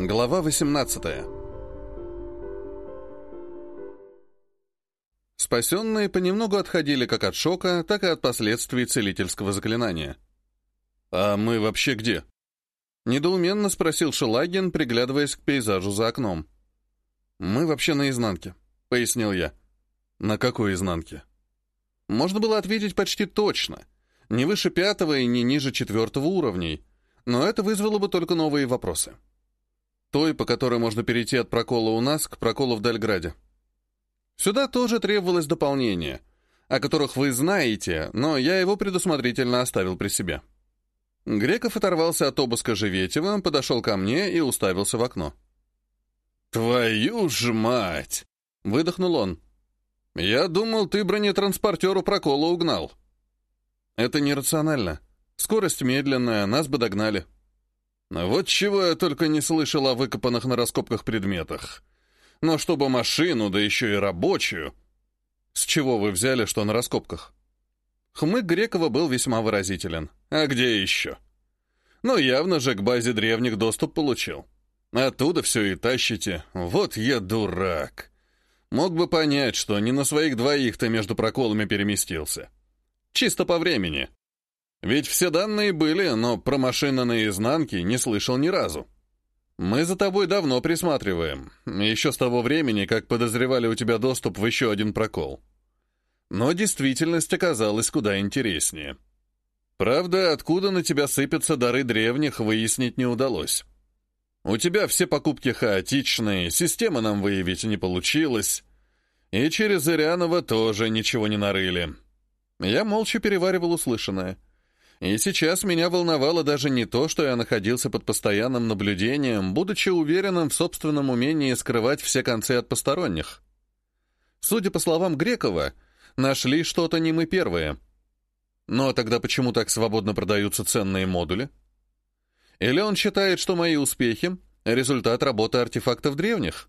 Глава 18 Спасенные понемногу отходили как от шока, так и от последствий целительского заклинания. «А мы вообще где?» Недоуменно спросил Шелагин, приглядываясь к пейзажу за окном. «Мы вообще на изнанке», — пояснил я. «На какой изнанке?» Можно было ответить почти точно. Не выше пятого и не ниже четвертого уровней. Но это вызвало бы только новые вопросы. Той, по которой можно перейти от прокола у нас к проколу в Дальграде. Сюда тоже требовалось дополнение, о которых вы знаете, но я его предусмотрительно оставил при себе. Греков оторвался от обыска Живетева, подошел ко мне и уставился в окно. «Твою ж мать!» — выдохнул он. «Я думал, ты бронетранспортеру прокола угнал». «Это нерационально. Скорость медленная, нас бы догнали». Вот чего я только не слышал о выкопанных на раскопках предметах. Но чтобы машину, да еще и рабочую... С чего вы взяли, что на раскопках? Хмык Грекова был весьма выразителен. А где еще? Ну, явно же к базе древних доступ получил. Оттуда все и тащите. Вот я дурак. Мог бы понять, что не на своих двоих ты между проколами переместился. Чисто по времени. Ведь все данные были, но про машины наизнанке не слышал ни разу. Мы за тобой давно присматриваем, еще с того времени, как подозревали у тебя доступ в еще один прокол. Но действительность оказалась куда интереснее. Правда, откуда на тебя сыпятся дары древних, выяснить не удалось. У тебя все покупки хаотичные, система нам выявить не получилось. И через Ирянова тоже ничего не нарыли. Я молча переваривал услышанное — и сейчас меня волновало даже не то, что я находился под постоянным наблюдением, будучи уверенным в собственном умении скрывать все концы от посторонних. Судя по словам Грекова, нашли что-то не мы первые. Но тогда почему так свободно продаются ценные модули? Или он считает, что мои успехи — результат работы артефактов древних?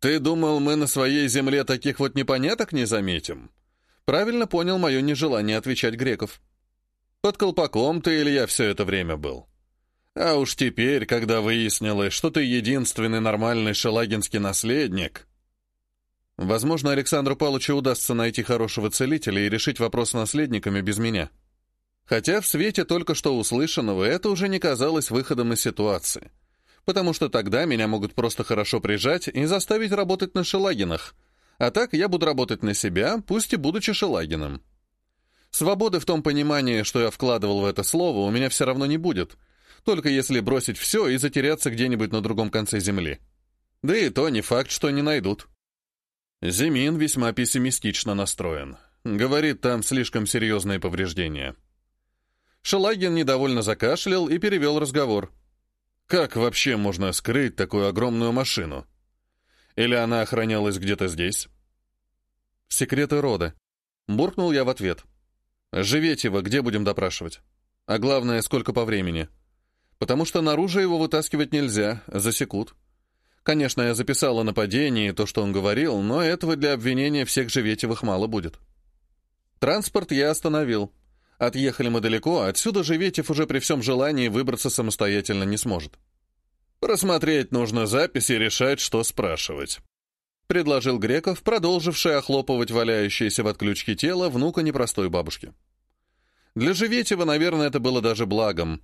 Ты думал, мы на своей земле таких вот непоняток не заметим? Правильно понял мое нежелание отвечать Греков. Под колпаком ты или я все это время был. А уж теперь, когда выяснилось, что ты единственный нормальный шелагинский наследник... Возможно, Александру Павловичу удастся найти хорошего целителя и решить вопрос с наследниками без меня. Хотя в свете только что услышанного это уже не казалось выходом из ситуации. Потому что тогда меня могут просто хорошо прижать и заставить работать на Шелагинах. А так я буду работать на себя, пусть и будучи Шелагином. Свободы в том понимании, что я вкладывал в это слово, у меня все равно не будет, только если бросить все и затеряться где-нибудь на другом конце земли. Да и то не факт, что не найдут. Зимин весьма пессимистично настроен. Говорит, там слишком серьезные повреждения. Шелагин недовольно закашлял и перевел разговор. Как вообще можно скрыть такую огромную машину? Или она охранялась где-то здесь? Секреты рода. Буркнул я в ответ. Живетева где будем допрашивать? А главное, сколько по времени? Потому что наружу его вытаскивать нельзя, засекут. Конечно, я записала нападение и то, что он говорил, но этого для обвинения всех Живетевых мало будет. Транспорт я остановил. Отъехали мы далеко, отсюда Живетев уже при всем желании выбраться самостоятельно не сможет. Просмотреть нужно запись и решать, что спрашивать. — предложил Греков, продолживший охлопывать валяющееся в отключке тело внука непростой бабушки. Для Живетева, наверное, это было даже благом.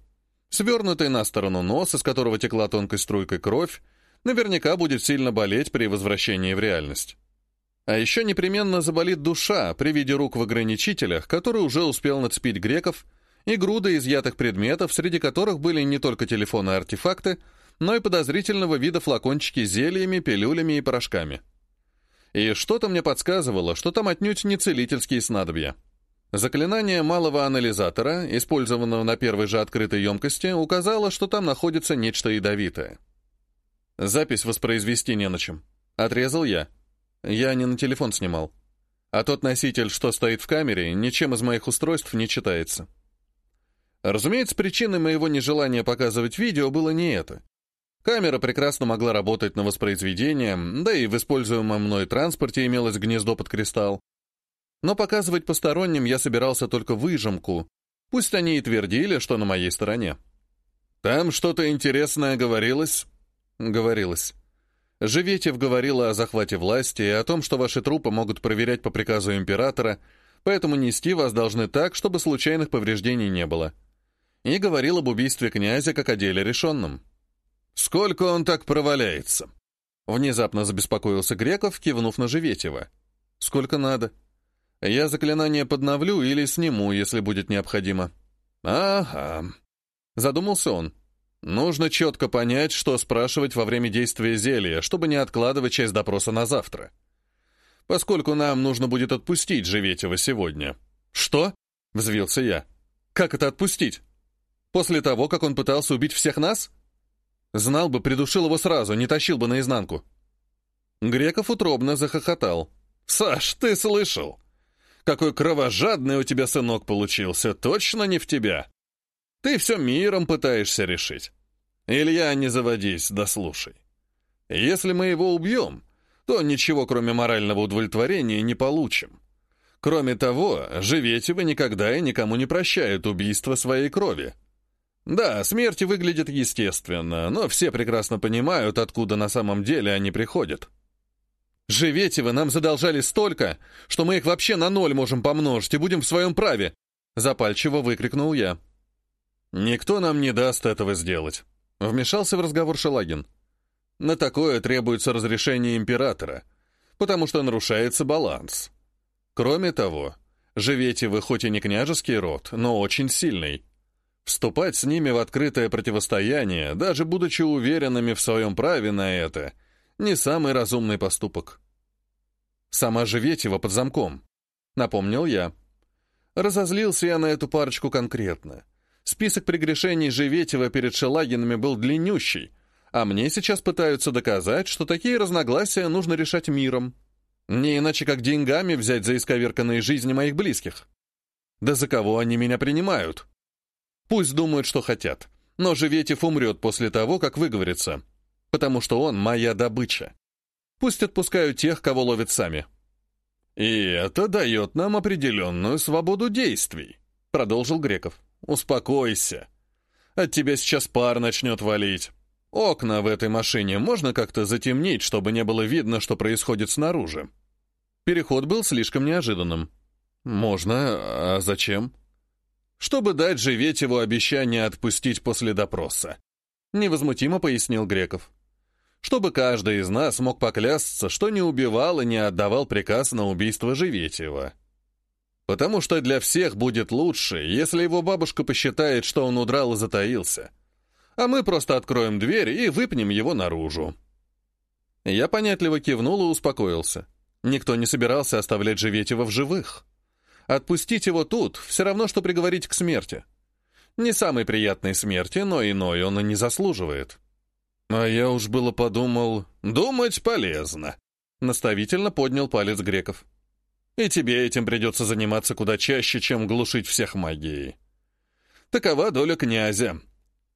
Свернутый на сторону нос, из которого текла тонкой струйкой кровь, наверняка будет сильно болеть при возвращении в реальность. А еще непременно заболит душа при виде рук в ограничителях, который уже успел нацепить Греков, и груда изъятых предметов, среди которых были не только телефоны и артефакты, но и подозрительного вида флакончики с зельями, пилюлями и порошками. И что-то мне подсказывало, что там отнюдь не целительские снадобья. Заклинание малого анализатора, использованного на первой же открытой емкости, указало, что там находится нечто ядовитое. Запись воспроизвести не на чем. Отрезал я. Я не на телефон снимал. А тот носитель, что стоит в камере, ничем из моих устройств не читается. Разумеется, причиной моего нежелания показывать видео было не это. Камера прекрасно могла работать на воспроизведение, да и в используемом мной транспорте имелось гнездо под кристалл. Но показывать посторонним я собирался только выжимку, пусть они и твердили, что на моей стороне. «Там что-то интересное говорилось?» «Говорилось. Живетев говорила о захвате власти и о том, что ваши трупы могут проверять по приказу императора, поэтому нести вас должны так, чтобы случайных повреждений не было. И говорил об убийстве князя как о деле решенном. «Сколько он так проваляется?» Внезапно забеспокоился Греков, кивнув на Живетева. «Сколько надо. Я заклинание подновлю или сниму, если будет необходимо». «Ага», — задумался он. «Нужно четко понять, что спрашивать во время действия зелья, чтобы не откладывать часть допроса на завтра. Поскольку нам нужно будет отпустить Живетева сегодня». «Что?» — взвился я. «Как это отпустить? После того, как он пытался убить всех нас?» Знал бы, придушил его сразу, не тащил бы наизнанку. Греков утробно захохотал. «Саш, ты слышал? Какой кровожадный у тебя сынок получился, точно не в тебя. Ты все миром пытаешься решить. Илья, не заводись, да слушай. Если мы его убьем, то ничего, кроме морального удовлетворения, не получим. Кроме того, Живетева никогда и никому не прощают убийство своей крови. Да, смерти выглядят естественно, но все прекрасно понимают, откуда на самом деле они приходят. «Живете вы, нам задолжали столько, что мы их вообще на ноль можем помножить и будем в своем праве!» Запальчиво выкрикнул я. «Никто нам не даст этого сделать», — вмешался в разговор Шелагин. «На такое требуется разрешение императора, потому что нарушается баланс. Кроме того, живете вы хоть и не княжеский род, но очень сильный. Вступать с ними в открытое противостояние, даже будучи уверенными в своем праве на это, не самый разумный поступок. «Сама Живетева под замком», — напомнил я. Разозлился я на эту парочку конкретно. Список прегрешений Живетева перед Шелагинами был длиннющий, а мне сейчас пытаются доказать, что такие разногласия нужно решать миром. Не иначе, как деньгами взять за исковерканные жизни моих близких. Да за кого они меня принимают?» Пусть думают, что хотят. Но Живетев умрет после того, как выговорится. Потому что он моя добыча. Пусть отпускают тех, кого ловят сами. «И это дает нам определенную свободу действий», — продолжил Греков. «Успокойся. От тебя сейчас пар начнет валить. Окна в этой машине можно как-то затемнить, чтобы не было видно, что происходит снаружи». Переход был слишком неожиданным. «Можно, а зачем?» Чтобы дать Живетеву обещание отпустить после допроса. Невозмутимо пояснил Греков. Чтобы каждый из нас мог поклясться, что не убивал и не отдавал приказ на убийство Живетева. Потому что для всех будет лучше, если его бабушка посчитает, что он удрал и затаился. А мы просто откроем дверь и выпнем его наружу. Я понятливо кивнул и успокоился. Никто не собирался оставлять Живетева в живых. Отпустить его тут — все равно, что приговорить к смерти. Не самой приятной смерти, но иной он и не заслуживает. А я уж было подумал, думать полезно. Наставительно поднял палец Греков. И тебе этим придется заниматься куда чаще, чем глушить всех магией. Такова доля князя.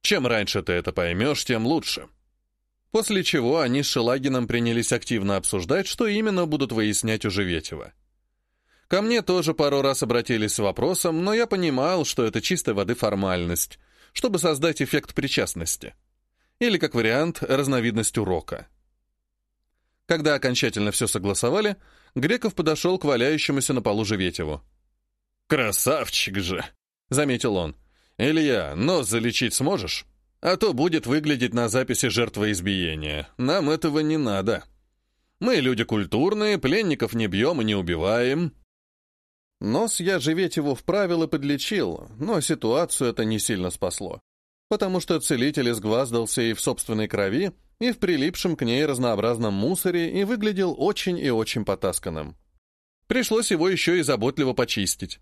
Чем раньше ты это поймешь, тем лучше. После чего они с Шелагином принялись активно обсуждать, что именно будут выяснять у Живетева. Ко мне тоже пару раз обратились с вопросом, но я понимал, что это чистой воды формальность, чтобы создать эффект причастности. Или, как вариант, разновидность урока. Когда окончательно все согласовали, Греков подошел к валяющемуся на полу Живетеву. «Красавчик же!» — заметил он. «Илья, нос залечить сможешь? А то будет выглядеть на записи жертвы избиения. Нам этого не надо. Мы люди культурные, пленников не бьем и не убиваем. Нос я Живетеву вправил и подлечил, но ситуацию это не сильно спасло, потому что целитель изгваздался и в собственной крови, и в прилипшем к ней разнообразном мусоре и выглядел очень и очень потасканным. Пришлось его еще и заботливо почистить.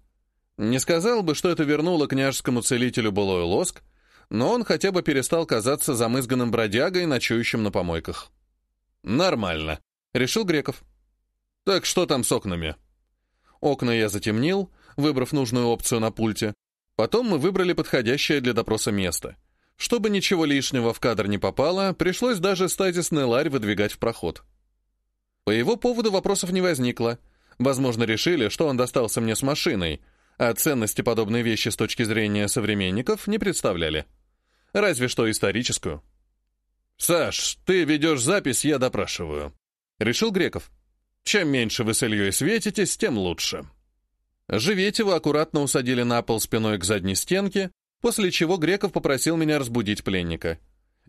Не сказал бы, что это вернуло княжескому целителю былой лоск, но он хотя бы перестал казаться замызганным бродягой, ночующим на помойках. «Нормально», — решил Греков. «Так что там с окнами?» Окна я затемнил, выбрав нужную опцию на пульте. Потом мы выбрали подходящее для допроса место. Чтобы ничего лишнего в кадр не попало, пришлось даже стазисный ларь выдвигать в проход. По его поводу вопросов не возникло. Возможно, решили, что он достался мне с машиной, а ценности подобной вещи с точки зрения современников не представляли. Разве что историческую. «Саш, ты ведешь запись, я допрашиваю», — решил Греков. «Чем меньше вы с Ильей светитесь, тем лучше». Живетева аккуратно усадили на пол спиной к задней стенке, после чего Греков попросил меня разбудить пленника.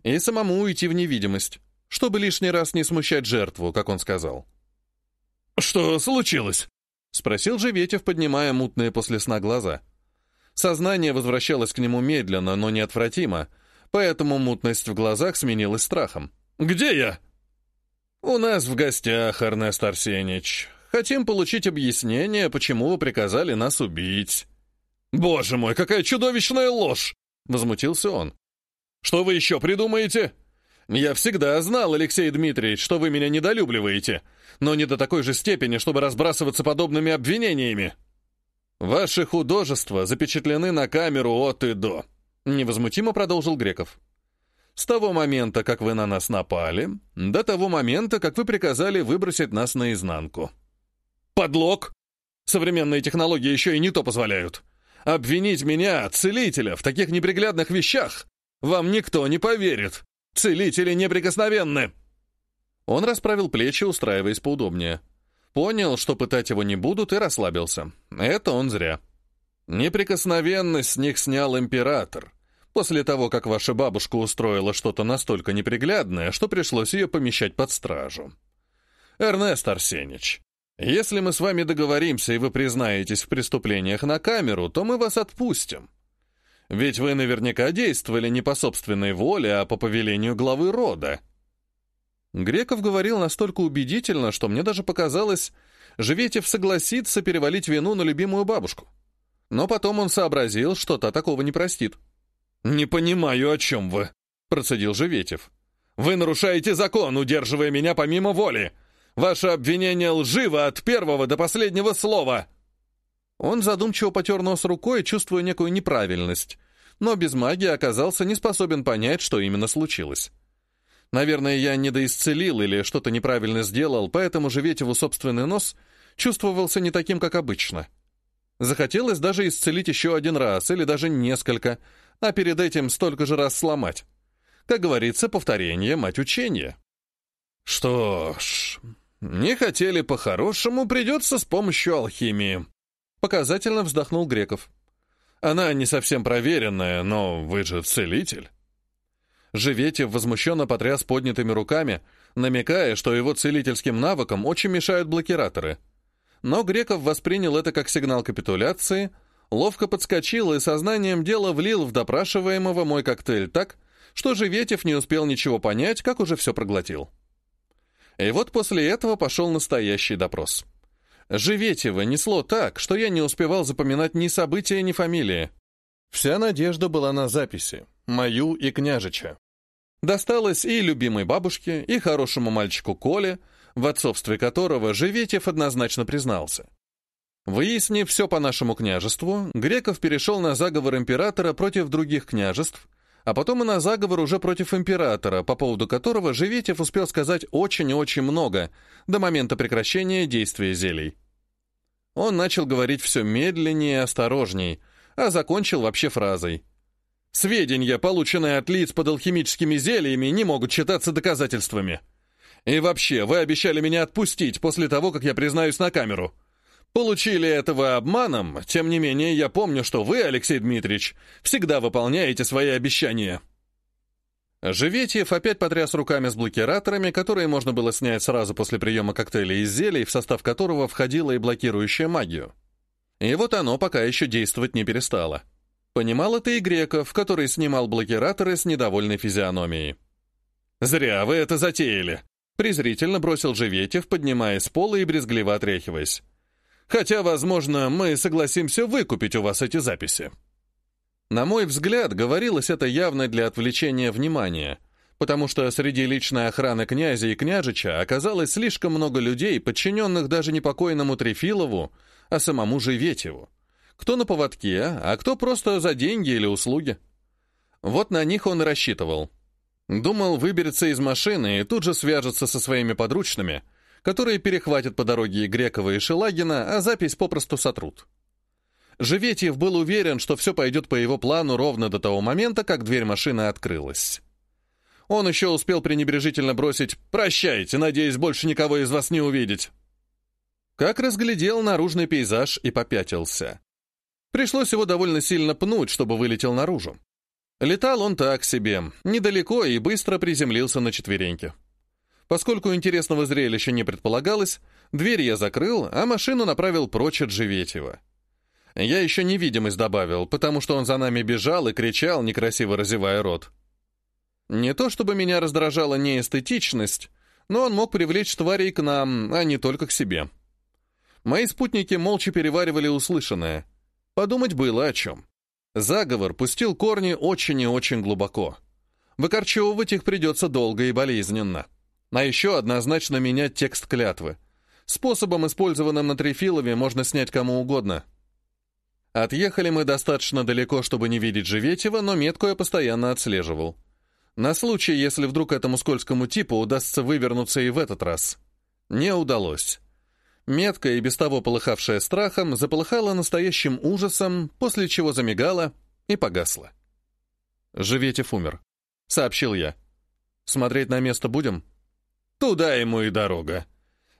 И самому уйти в невидимость, чтобы лишний раз не смущать жертву, как он сказал. «Что случилось?» — спросил Живетев, поднимая мутные после сна глаза. Сознание возвращалось к нему медленно, но неотвратимо, поэтому мутность в глазах сменилась страхом. «Где я?» «У нас в гостях, Эрнест Арсеньевич. Хотим получить объяснение, почему вы приказали нас убить». «Боже мой, какая чудовищная ложь!» — возмутился он. «Что вы еще придумаете?» «Я всегда знал, Алексей Дмитриевич, что вы меня недолюбливаете, но не до такой же степени, чтобы разбрасываться подобными обвинениями. Ваши художества запечатлены на камеру от и до», — невозмутимо продолжил Греков. «С того момента, как вы на нас напали, до того момента, как вы приказали выбросить нас наизнанку». «Подлог! Современные технологии еще и не то позволяют. Обвинить меня, целителя, в таких неприглядных вещах вам никто не поверит. Целители неприкосновенны!» Он расправил плечи, устраиваясь поудобнее. Понял, что пытать его не будут, и расслабился. Это он зря. Неприкосновенность с них снял император. После того, как ваша бабушка устроила что-то настолько неприглядное, что пришлось ее помещать под стражу. Эрнест Арсеньевич, если мы с вами договоримся, и вы признаетесь в преступлениях на камеру, то мы вас отпустим. Ведь вы наверняка действовали не по собственной воле, а по повелению главы рода. Греков говорил настолько убедительно, что мне даже показалось, Живетев согласится перевалить вину на любимую бабушку. Но потом он сообразил, что та такого не простит. «Не понимаю, о чем вы», — процедил Живетев. «Вы нарушаете закон, удерживая меня помимо воли. Ваше обвинение лживо от первого до последнего слова!» Он задумчиво потер нос рукой, чувствуя некую неправильность, но без магии оказался не способен понять, что именно случилось. Наверное, я недоисцелил или что-то неправильно сделал, поэтому Живетеву собственный нос чувствовался не таким, как обычно. Захотелось даже исцелить еще один раз, или даже несколько, а перед этим столько же раз сломать. Как говорится, повторение — мать учения. Что ж, не хотели по-хорошему, придется с помощью алхимии. Показательно вздохнул Греков. Она не совсем проверенная, но вы же целитель. Живетев возмущенно потряс поднятыми руками, намекая, что его целительским навыкам очень мешают блокираторы. Но Греков воспринял это как сигнал капитуляции, ловко подскочил и сознанием дела влил в допрашиваемого мой коктейль так, что Живетев не успел ничего понять, как уже все проглотил. И вот после этого пошел настоящий допрос. Живетева несло так, что я не успевал запоминать ни события, ни фамилии. Вся надежда была на записи, мою и княжича. Досталось и любимой бабушке, и хорошему мальчику Коле, в отцовстве которого Живетев однозначно признался. Выяснив все по нашему княжеству, Греков перешел на заговор императора против других княжеств, а потом и на заговор уже против императора, по поводу которого Живетев успел сказать очень и очень много до момента прекращения действия зелий. Он начал говорить все медленнее и осторожней, а закончил вообще фразой. «Сведения, полученные от лиц под алхимическими зельями, не могут считаться доказательствами. И вообще, вы обещали меня отпустить после того, как я признаюсь на камеру. Получили этого обманом, тем не менее, я помню, что вы, Алексей Дмитриевич, всегда выполняете свои обещания». Живетьев опять потряс руками с блокираторами, которые можно было снять сразу после приема коктейля из зелий, в состав которого входила и блокирующая магию. И вот оно пока еще действовать не перестало. Понимал это и Греков, который снимал блокираторы с недовольной физиономией. «Зря вы это затеяли», — презрительно бросил Живетьев, поднимаясь с пола и брезгливо отряхиваясь. Хотя, возможно, мы согласимся выкупить у вас эти записи. На мой взгляд, говорилось это явно для отвлечения внимания, потому что среди личной охраны князя и княжича оказалось слишком много людей, подчиненных даже не покойному Трефилову, а самому Живетеву. Кто на поводке, а кто просто за деньги или услуги. Вот на них он рассчитывал. Думал, выберется из машины и тут же свяжется со своими подручными — которые перехватят по дороге и Грекова, и Шелагина, а запись попросту сотрут. Живетьев был уверен, что все пойдет по его плану ровно до того момента, как дверь машины открылась. Он еще успел пренебрежительно бросить «Прощайте, надеюсь, больше никого из вас не увидеть». Как разглядел наружный пейзаж и попятился. Пришлось его довольно сильно пнуть, чтобы вылетел наружу. Летал он так себе, недалеко и быстро приземлился на четвереньки. Поскольку интересного зрелища не предполагалось, дверь я закрыл, а машину направил прочь от Живетева. Я еще невидимость добавил, потому что он за нами бежал и кричал, некрасиво разевая рот. Не то чтобы меня раздражала неэстетичность, но он мог привлечь тварей к нам, а не только к себе. Мои спутники молча переваривали услышанное. Подумать было о чем. Заговор пустил корни очень и очень глубоко. Выкорчевывать их придется долго и болезненно. А еще однозначно менять текст клятвы. Способом, использованным на Трифилове, можно снять кому угодно. Отъехали мы достаточно далеко, чтобы не видеть Живетева, но метку я постоянно отслеживал. На случай, если вдруг этому скользкому типу удастся вывернуться и в этот раз. Не удалось. Метка, и без того полыхавшая страхом, заполыхала настоящим ужасом, после чего замигала и погасла. «Живетев умер», — сообщил я. «Смотреть на место будем?» «Туда ему и дорога.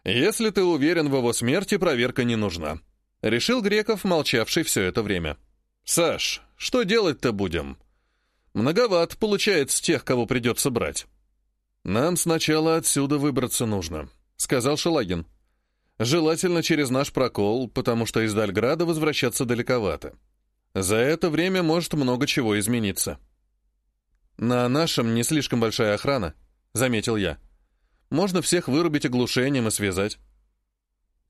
Если ты уверен в его смерти, проверка не нужна», — решил Греков, молчавший все это время. «Саш, что делать-то будем?» «Многовато получается тех, кого придется брать». «Нам сначала отсюда выбраться нужно», — сказал Шелагин. Желательно через наш прокол, потому что из Дальграда возвращаться далековато. За это время может много чего измениться. На нашем не слишком большая охрана, заметил я. Можно всех вырубить оглушением и связать.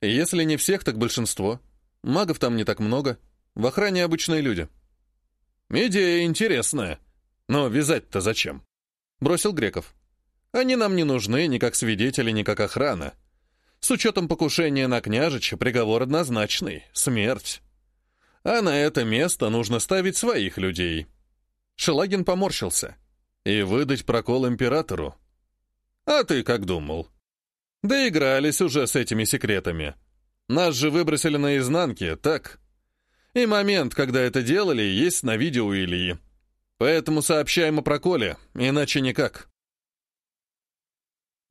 Если не всех, так большинство. Магов там не так много. В охране обычные люди. Идея интересная. Но вязать-то зачем? Бросил Греков. Они нам не нужны ни как свидетели, ни как охрана. С учетом покушения на княжича приговор однозначный — смерть. А на это место нужно ставить своих людей. Шелагин поморщился. И выдать прокол императору. А ты как думал? Доигрались уже с этими секретами. Нас же выбросили наизнанке, так? И момент, когда это делали, есть на видео Ильи. Поэтому сообщаем о проколе, иначе никак.